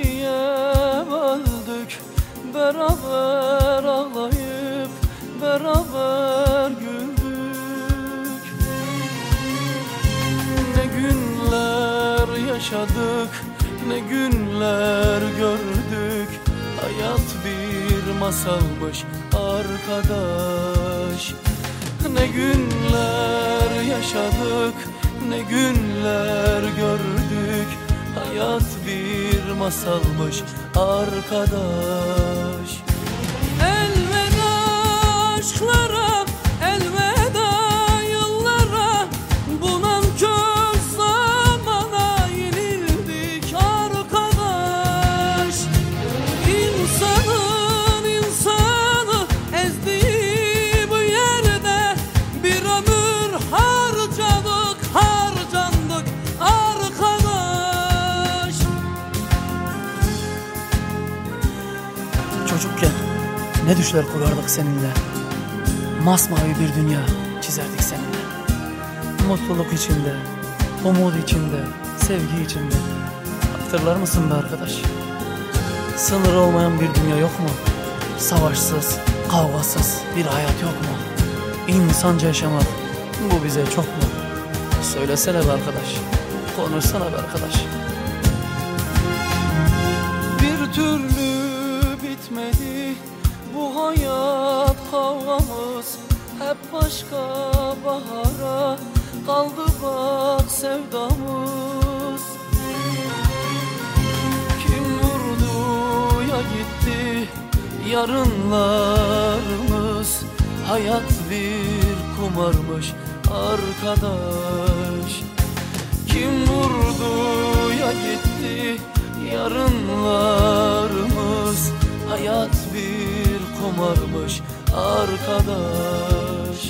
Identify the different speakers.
Speaker 1: ikiye böldük Beraber ağlayıp beraber güldük. Ne günler yaşadık ne günler gördük. Hayat bir masalmış arkadaş. Ne günler yaşadık ne günler gördük Hayat bir masalmış arkadaş
Speaker 2: Çocukken ne düşler kurardık seninle Masmavi bir dünya çizerdik seninle Mutluluk içinde, umut içinde, sevgi içinde Hatırlar mısın be arkadaş? Sınır olmayan bir dünya yok mu? Savaşsız, kavgasız bir hayat yok mu? İnsanca yaşamak bu bize çok mu? Söylesene be arkadaş, konuşsana be arkadaş
Speaker 1: Bir türlü kavgamız Hep başka bahara kaldı bak sevdamız. Kim vurdu ya gitti yarınlarımız? Hayat bir kumarmış arkadaş. Kim vurdu ya gitti yarınlarımız? Hayat bir kumarmış arkadaş